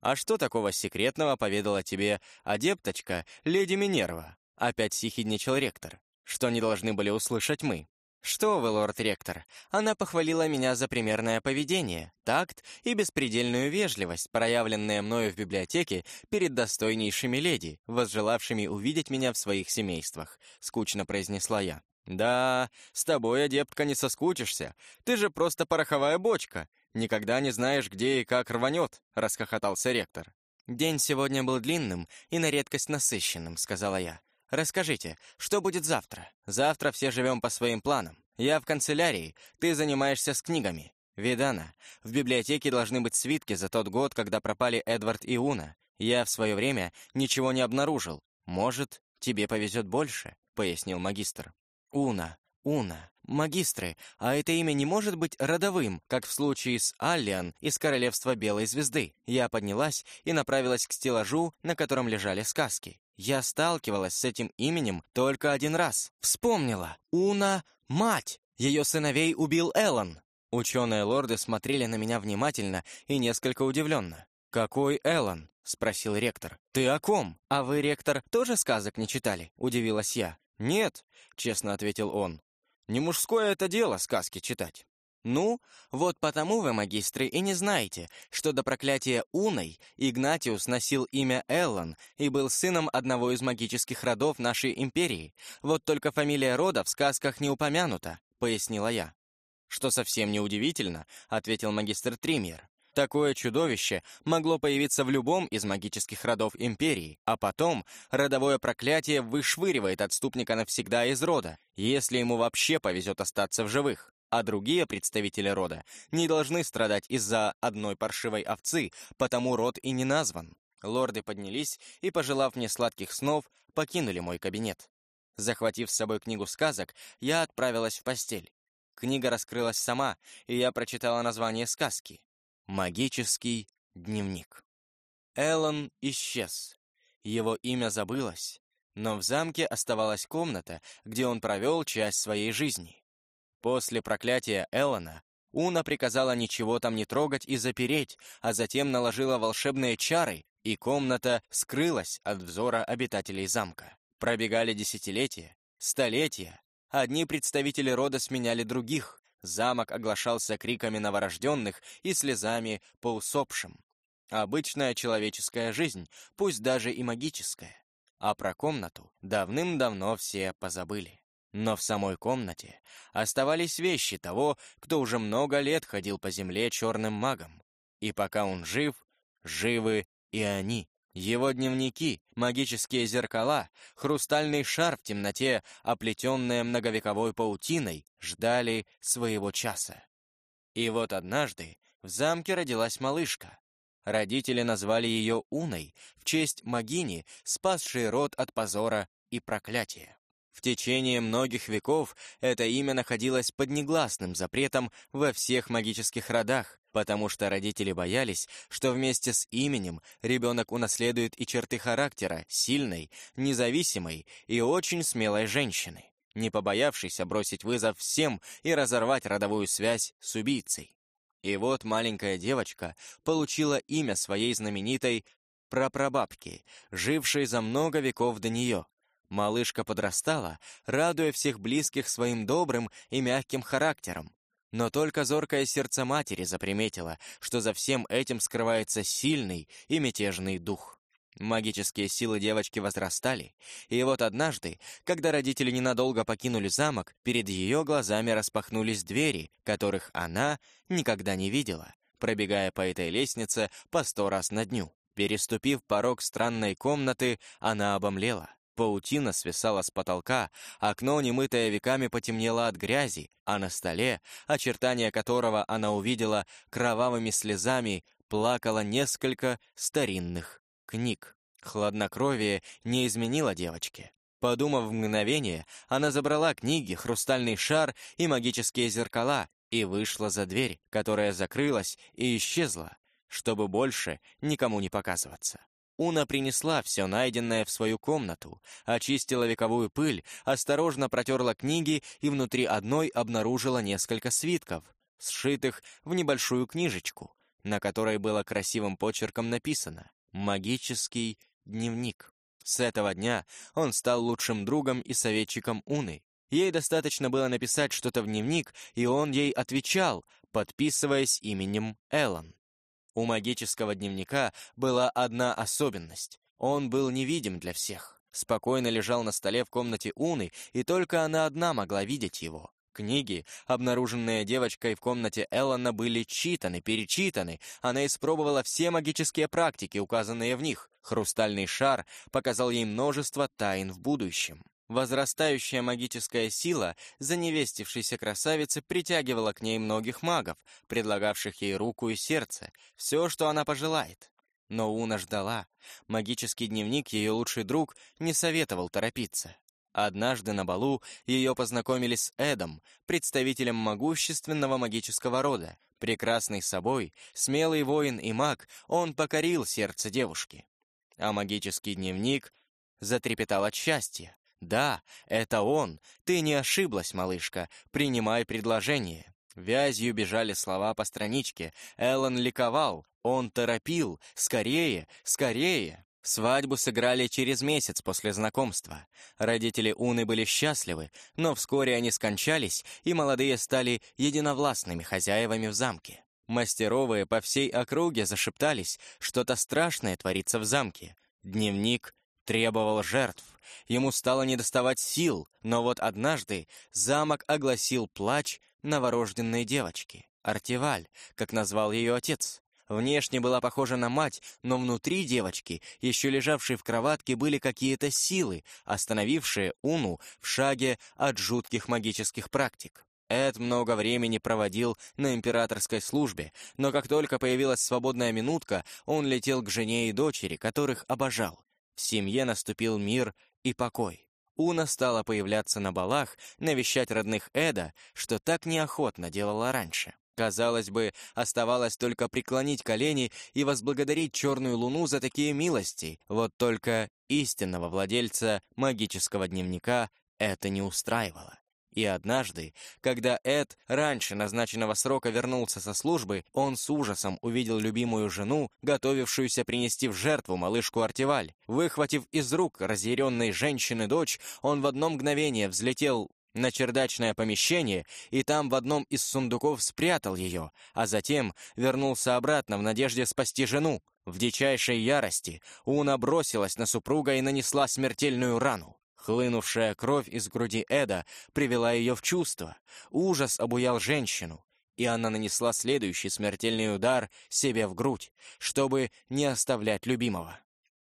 «А что такого секретного поведала тебе адепточка, леди Минерва?» Опять сихидничал ректор. «Что не должны были услышать мы?» «Что вы, лорд-ректор, она похвалила меня за примерное поведение, такт и беспредельную вежливость, проявленные мною в библиотеке перед достойнейшими леди, возжелавшими увидеть меня в своих семействах», — скучно произнесла я. «Да, с тобой, адептка, не соскучишься. Ты же просто пороховая бочка. Никогда не знаешь, где и как рванет», — расхохотался ректор. «День сегодня был длинным и на редкость насыщенным», — сказала я. Расскажите, что будет завтра? Завтра все живем по своим планам. Я в канцелярии, ты занимаешься с книгами. Видана, в библиотеке должны быть свитки за тот год, когда пропали Эдвард и Уна. Я в свое время ничего не обнаружил. Может, тебе повезет больше, пояснил магистр. Уна, Уна, магистры, а это имя не может быть родовым, как в случае с Аллиан из Королевства Белой Звезды. Я поднялась и направилась к стеллажу, на котором лежали сказки. Я сталкивалась с этим именем только один раз. Вспомнила. Уна — мать. Ее сыновей убил Эллен. Ученые лорды смотрели на меня внимательно и несколько удивленно. «Какой Эллен?» — спросил ректор. «Ты о ком? А вы, ректор, тоже сказок не читали?» — удивилась я. «Нет», — честно ответил он. «Не мужское это дело сказки читать». Ну, вот потому вы, магистры, и не знаете, что до проклятия Уной Игнатиус носил имя Эллон и был сыном одного из магических родов нашей империи. Вот только фамилия рода в сказках не упомянута, пояснила я. Что совсем не удивительно, ответил магистр Тримьер. Такое чудовище могло появиться в любом из магических родов империи, а потом родовое проклятие вышвыривает отступника навсегда из рода, если ему вообще повезет остаться в живых а другие представители рода не должны страдать из-за одной паршивой овцы, потому род и не назван. Лорды поднялись и, пожелав мне сладких снов, покинули мой кабинет. Захватив с собой книгу сказок, я отправилась в постель. Книга раскрылась сама, и я прочитала название сказки. «Магический дневник». Эллен исчез. Его имя забылось, но в замке оставалась комната, где он провел часть своей жизни. После проклятия Эллона Уна приказала ничего там не трогать и запереть, а затем наложила волшебные чары, и комната скрылась от взора обитателей замка. Пробегали десятилетия, столетия. Одни представители рода сменяли других. Замок оглашался криками новорожденных и слезами по усопшим. Обычная человеческая жизнь, пусть даже и магическая. А про комнату давным-давно все позабыли. Но в самой комнате оставались вещи того, кто уже много лет ходил по земле черным магом. И пока он жив, живы и они. Его дневники, магические зеркала, хрустальный шар в темноте, оплетенные многовековой паутиной, ждали своего часа. И вот однажды в замке родилась малышка. Родители назвали ее Уной в честь магини, спасшей род от позора и проклятия. В течение многих веков это имя находилось под негласным запретом во всех магических родах, потому что родители боялись, что вместе с именем ребенок унаследует и черты характера сильной, независимой и очень смелой женщины, не побоявшейся бросить вызов всем и разорвать родовую связь с убийцей. И вот маленькая девочка получила имя своей знаменитой прапрабабки, жившей за много веков до нее, Малышка подрастала, радуя всех близких своим добрым и мягким характером. Но только зоркое сердце матери заприметило, что за всем этим скрывается сильный и мятежный дух. Магические силы девочки возрастали, и вот однажды, когда родители ненадолго покинули замок, перед ее глазами распахнулись двери, которых она никогда не видела, пробегая по этой лестнице по сто раз на дню. Переступив порог странной комнаты, она обомлела. Паутина свисала с потолка, окно, немытое веками, потемнело от грязи, а на столе, очертания которого она увидела кровавыми слезами, плакало несколько старинных книг. Хладнокровие не изменило девочке. Подумав мгновение, она забрала книги, хрустальный шар и магические зеркала и вышла за дверь, которая закрылась и исчезла, чтобы больше никому не показываться. Уна принесла все найденное в свою комнату, очистила вековую пыль, осторожно протерла книги и внутри одной обнаружила несколько свитков, сшитых в небольшую книжечку. на которой было красивым почерком написано «Магический дневник». С этого дня он стал лучшим другом и советчиком Уны. Ей достаточно было написать что-то в дневник, и он ей отвечал, подписываясь именем Эллен. У магического дневника была одна особенность. Он был невидим для всех. Спокойно лежал на столе в комнате Уны, и только она одна могла видеть его. Книги, обнаруженные девочкой в комнате Эллона, были читаны, перечитаны. Она испробовала все магические практики, указанные в них. Хрустальный шар показал ей множество тайн в будущем. Возрастающая магическая сила заневестившейся красавицы притягивала к ней многих магов, предлагавших ей руку и сердце, все, что она пожелает. Но Уна ждала. Магический дневник, ее лучший друг, не советовал торопиться. Однажды на балу ее познакомили с Эдом, представителем могущественного магического рода. Прекрасный собой, смелый воин и маг, он покорил сердце девушки. А магический дневник затрепетал от счастья. «Да, это он. Ты не ошиблась, малышка. Принимай предложение». Вязью бежали слова по страничке. Эллен ликовал. Он торопил. «Скорее! Скорее!» Свадьбу сыграли через месяц после знакомства. Родители Уны были счастливы, но вскоре они скончались, и молодые стали единовластными хозяевами в замке. Мастеровые по всей округе зашептались, что-то страшное творится в замке. Дневник требовал жертв. Ему стало недоставать сил, но вот однажды замок огласил плач новорожденной девочки. Артиваль, как назвал ее отец. Внешне была похожа на мать, но внутри девочки, еще лежавшей в кроватке, были какие-то силы, остановившие Уну в шаге от жутких магических практик. Эд много времени проводил на императорской службе, но как только появилась свободная минутка, он летел к жене и дочери, которых обожал. В семье наступил мир и покой. Уна стала появляться на балах, навещать родных Эда, что так неохотно делала раньше. Казалось бы, оставалось только преклонить колени и возблагодарить черную луну за такие милости. Вот только истинного владельца магического дневника это не устраивало. И однажды, когда Эд раньше назначенного срока вернулся со службы, он с ужасом увидел любимую жену, готовившуюся принести в жертву малышку Артиваль. Выхватив из рук разъяренной женщины дочь, он в одно мгновение взлетел на чердачное помещение и там в одном из сундуков спрятал ее, а затем вернулся обратно в надежде спасти жену. В дичайшей ярости Уна бросилась на супруга и нанесла смертельную рану. Хлынувшая кровь из груди Эда привела ее в чувство. Ужас обуял женщину, и она нанесла следующий смертельный удар себе в грудь, чтобы не оставлять любимого.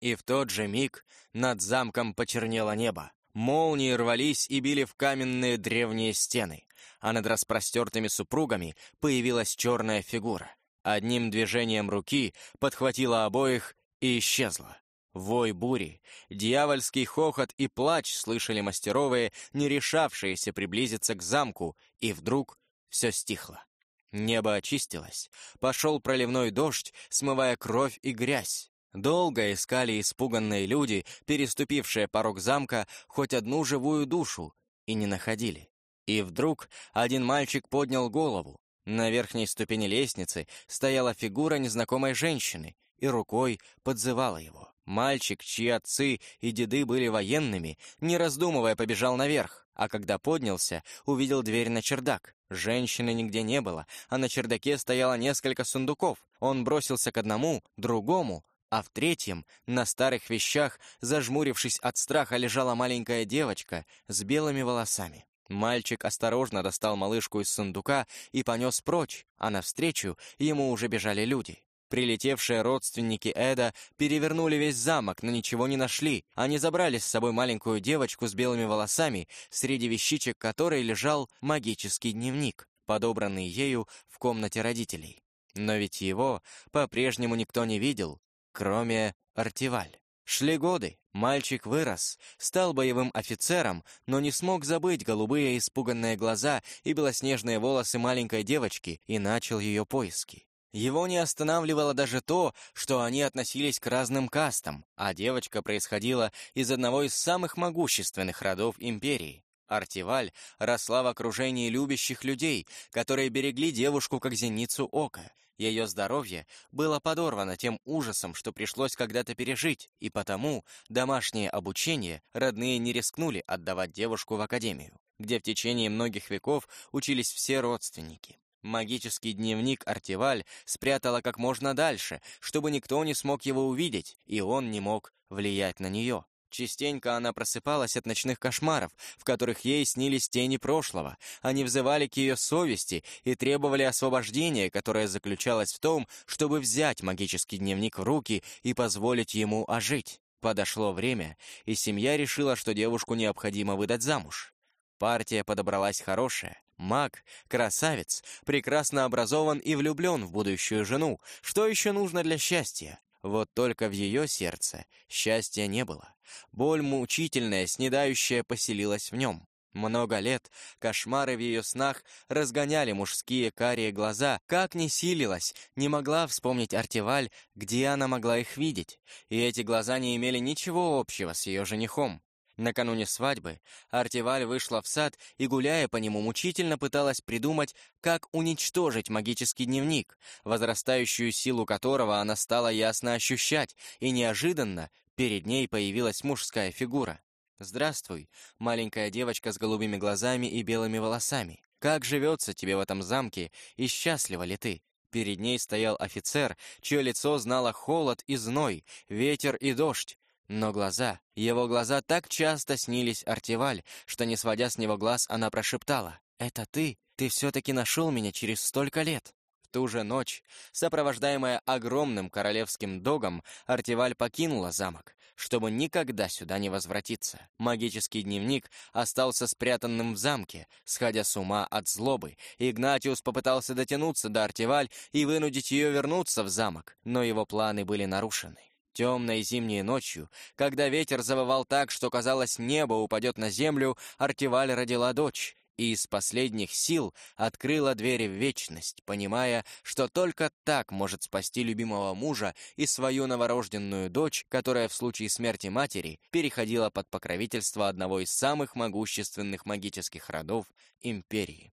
И в тот же миг над замком почернело небо. Молнии рвались и били в каменные древние стены, а над распростертыми супругами появилась черная фигура. Одним движением руки подхватила обоих и исчезла. Вой бури, дьявольский хохот и плач слышали мастеровые, не решавшиеся приблизиться к замку, и вдруг все стихло. Небо очистилось, пошел проливной дождь, смывая кровь и грязь. Долго искали испуганные люди, переступившие порог замка, хоть одну живую душу, и не находили. И вдруг один мальчик поднял голову. На верхней ступени лестницы стояла фигура незнакомой женщины и рукой подзывала его. Мальчик, чьи отцы и деды были военными, не раздумывая, побежал наверх, а когда поднялся, увидел дверь на чердак. Женщины нигде не было, а на чердаке стояло несколько сундуков. Он бросился к одному, другому, а в третьем, на старых вещах, зажмурившись от страха, лежала маленькая девочка с белыми волосами. Мальчик осторожно достал малышку из сундука и понес прочь, а навстречу ему уже бежали люди. Прилетевшие родственники Эда перевернули весь замок, но ничего не нашли. Они забрали с собой маленькую девочку с белыми волосами, среди вещичек которой лежал магический дневник, подобранный ею в комнате родителей. Но ведь его по-прежнему никто не видел, кроме Артиваль. Шли годы, мальчик вырос, стал боевым офицером, но не смог забыть голубые испуганные глаза и белоснежные волосы маленькой девочки и начал ее поиски. Его не останавливало даже то, что они относились к разным кастам, а девочка происходила из одного из самых могущественных родов империи. Артиваль росла в окружении любящих людей, которые берегли девушку как зеницу ока. Ее здоровье было подорвано тем ужасом, что пришлось когда-то пережить, и потому домашнее обучение родные не рискнули отдавать девушку в академию, где в течение многих веков учились все родственники. Магический дневник Артиваль спрятала как можно дальше, чтобы никто не смог его увидеть, и он не мог влиять на нее. Частенько она просыпалась от ночных кошмаров, в которых ей снились тени прошлого. Они взывали к ее совести и требовали освобождения, которое заключалось в том, чтобы взять магический дневник в руки и позволить ему ожить. Подошло время, и семья решила, что девушку необходимо выдать замуж. Партия подобралась хорошая. Маг, красавец, прекрасно образован и влюблен в будущую жену. Что еще нужно для счастья? Вот только в ее сердце счастья не было. Боль мучительная, снедающая, поселилась в нем. Много лет кошмары в ее снах разгоняли мужские карие глаза. Как ни силилась, не могла вспомнить Артиваль, где она могла их видеть. И эти глаза не имели ничего общего с ее женихом. Накануне свадьбы Артиваль вышла в сад и, гуляя по нему, мучительно пыталась придумать, как уничтожить магический дневник, возрастающую силу которого она стала ясно ощущать, и неожиданно перед ней появилась мужская фигура. «Здравствуй, маленькая девочка с голубыми глазами и белыми волосами. Как живется тебе в этом замке, и счастлива ли ты?» Перед ней стоял офицер, чье лицо знало холод и зной, ветер и дождь. Но глаза, его глаза так часто снились Артиваль, что, не сводя с него глаз, она прошептала. «Это ты? Ты все-таки нашел меня через столько лет?» В ту же ночь, сопровождаемая огромным королевским догом, Артиваль покинула замок, чтобы никогда сюда не возвратиться. Магический дневник остался спрятанным в замке, сходя с ума от злобы. Игнатиус попытался дотянуться до Артиваль и вынудить ее вернуться в замок, но его планы были нарушены. Темной зимней ночью, когда ветер завывал так, что, казалось, небо упадет на землю, Артиваль родила дочь и из последних сил открыла двери в вечность, понимая, что только так может спасти любимого мужа и свою новорожденную дочь, которая в случае смерти матери переходила под покровительство одного из самых могущественных магических родов империи.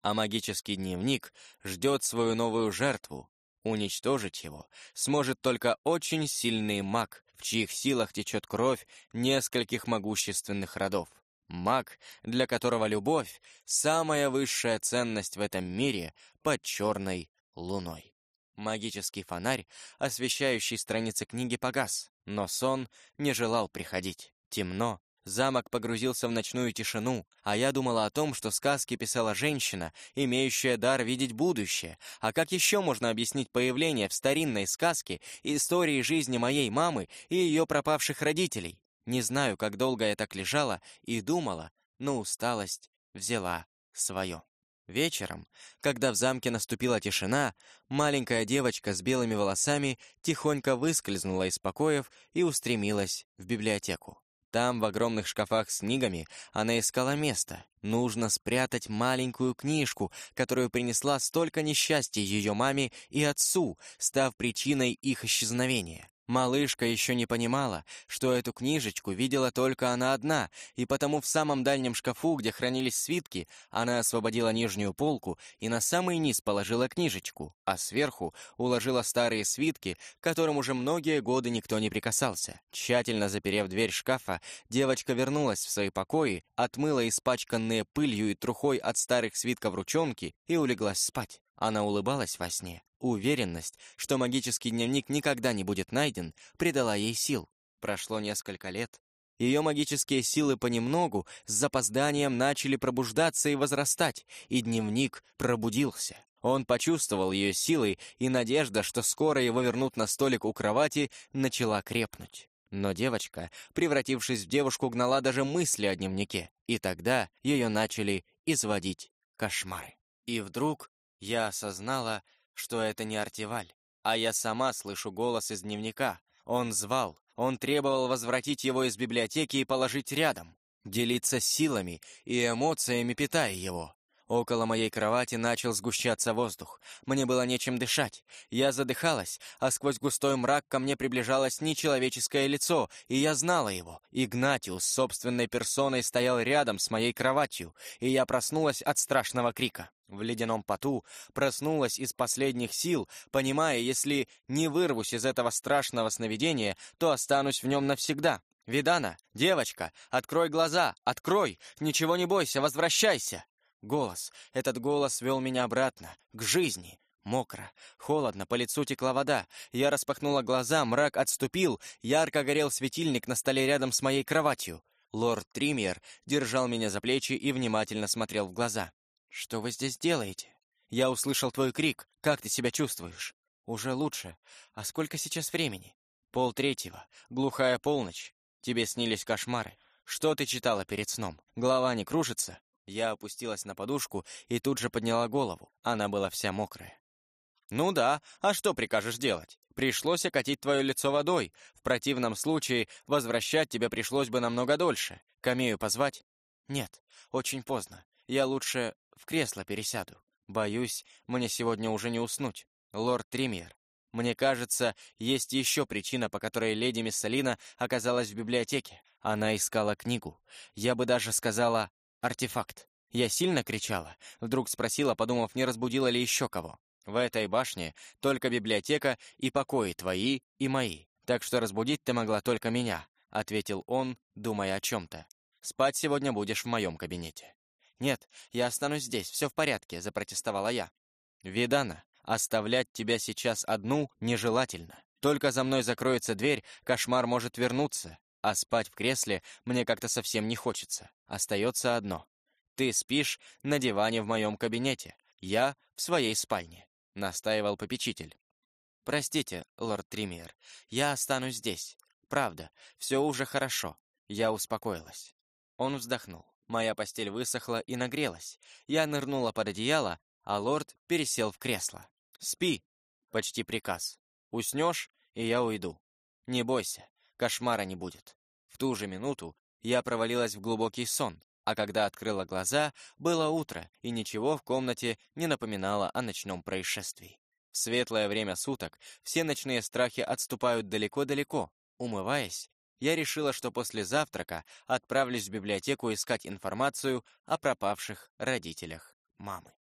А магический дневник ждет свою новую жертву, Уничтожить его сможет только очень сильный маг, в чьих силах течет кровь нескольких могущественных родов. Маг, для которого любовь — самая высшая ценность в этом мире под черной луной. Магический фонарь, освещающий страницы книги, погас, но сон не желал приходить. Темно, Замок погрузился в ночную тишину, а я думала о том, что сказки писала женщина, имеющая дар видеть будущее. А как еще можно объяснить появление в старинной сказке истории жизни моей мамы и ее пропавших родителей? Не знаю, как долго я так лежала и думала, но усталость взяла свое. Вечером, когда в замке наступила тишина, маленькая девочка с белыми волосами тихонько выскользнула из покоев и устремилась в библиотеку. Там, в огромных шкафах с книгами, она искала место. Нужно спрятать маленькую книжку, которую принесла столько несчастья ее маме и отцу, став причиной их исчезновения. Малышка еще не понимала, что эту книжечку видела только она одна, и потому в самом дальнем шкафу, где хранились свитки, она освободила нижнюю полку и на самый низ положила книжечку, а сверху уложила старые свитки, к которым уже многие годы никто не прикасался. Тщательно заперев дверь шкафа, девочка вернулась в свои покои, отмыла испачканные пылью и трухой от старых свитков ручонки и улеглась спать. Она улыбалась во сне. Уверенность, что магический дневник никогда не будет найден, придала ей сил. Прошло несколько лет. Ее магические силы понемногу с запозданием начали пробуждаться и возрастать, и дневник пробудился. Он почувствовал ее силой, и надежда, что скоро его вернут на столик у кровати, начала крепнуть. Но девочка, превратившись в девушку, гнала даже мысли о дневнике, и тогда ее начали изводить кошмары. И вдруг я осознала, что это не Артиваль, а я сама слышу голос из дневника. Он звал, он требовал возвратить его из библиотеки и положить рядом, делиться силами и эмоциями, питая его. Около моей кровати начал сгущаться воздух. Мне было нечем дышать. Я задыхалась, а сквозь густой мрак ко мне приближалось нечеловеческое лицо, и я знала его. Игнатиус собственной персоной стоял рядом с моей кроватью, и я проснулась от страшного крика. В ледяном поту проснулась из последних сил, понимая, если не вырвусь из этого страшного сновидения, то останусь в нем навсегда. «Видана, девочка, открой глаза, открой! Ничего не бойся, возвращайся!» Голос. Этот голос вел меня обратно, к жизни. Мокро, холодно, по лицу текла вода. Я распахнула глаза, мрак отступил, ярко горел светильник на столе рядом с моей кроватью. Лорд Триммер держал меня за плечи и внимательно смотрел в глаза. «Что вы здесь делаете?» «Я услышал твой крик. Как ты себя чувствуешь?» «Уже лучше. А сколько сейчас времени?» «Пол третьего. Глухая полночь. Тебе снились кошмары. Что ты читала перед сном? Голова не кружится?» Я опустилась на подушку и тут же подняла голову. Она была вся мокрая. «Ну да, а что прикажешь делать? Пришлось окатить твое лицо водой. В противном случае возвращать тебя пришлось бы намного дольше. Камею позвать?» «Нет, очень поздно. Я лучше в кресло пересяду. Боюсь, мне сегодня уже не уснуть. Лорд Тримьер, мне кажется, есть еще причина, по которой леди Миссалина оказалась в библиотеке. Она искала книгу. Я бы даже сказала «артефакт». Я сильно кричала. Вдруг спросила, подумав, не разбудила ли еще кого. В этой башне только библиотека и покои твои и мои. Так что разбудить ты могла только меня, ответил он, думая о чем-то. Спать сегодня будешь в моем кабинете. «Нет, я останусь здесь, все в порядке», — запротестовала я. «Видана, оставлять тебя сейчас одну нежелательно. Только за мной закроется дверь, кошмар может вернуться, а спать в кресле мне как-то совсем не хочется. Остается одно. Ты спишь на диване в моем кабинете, я в своей спальне», — настаивал попечитель. «Простите, лорд Триммер, я останусь здесь. Правда, все уже хорошо». Я успокоилась. Он вздохнул. Моя постель высохла и нагрелась. Я нырнула под одеяло, а лорд пересел в кресло. «Спи!» — почти приказ. «Уснешь, и я уйду. Не бойся, кошмара не будет». В ту же минуту я провалилась в глубокий сон, а когда открыла глаза, было утро, и ничего в комнате не напоминало о ночном происшествии. В светлое время суток все ночные страхи отступают далеко-далеко. Умываясь, я решила, что после завтрака отправлюсь в библиотеку искать информацию о пропавших родителях мамы.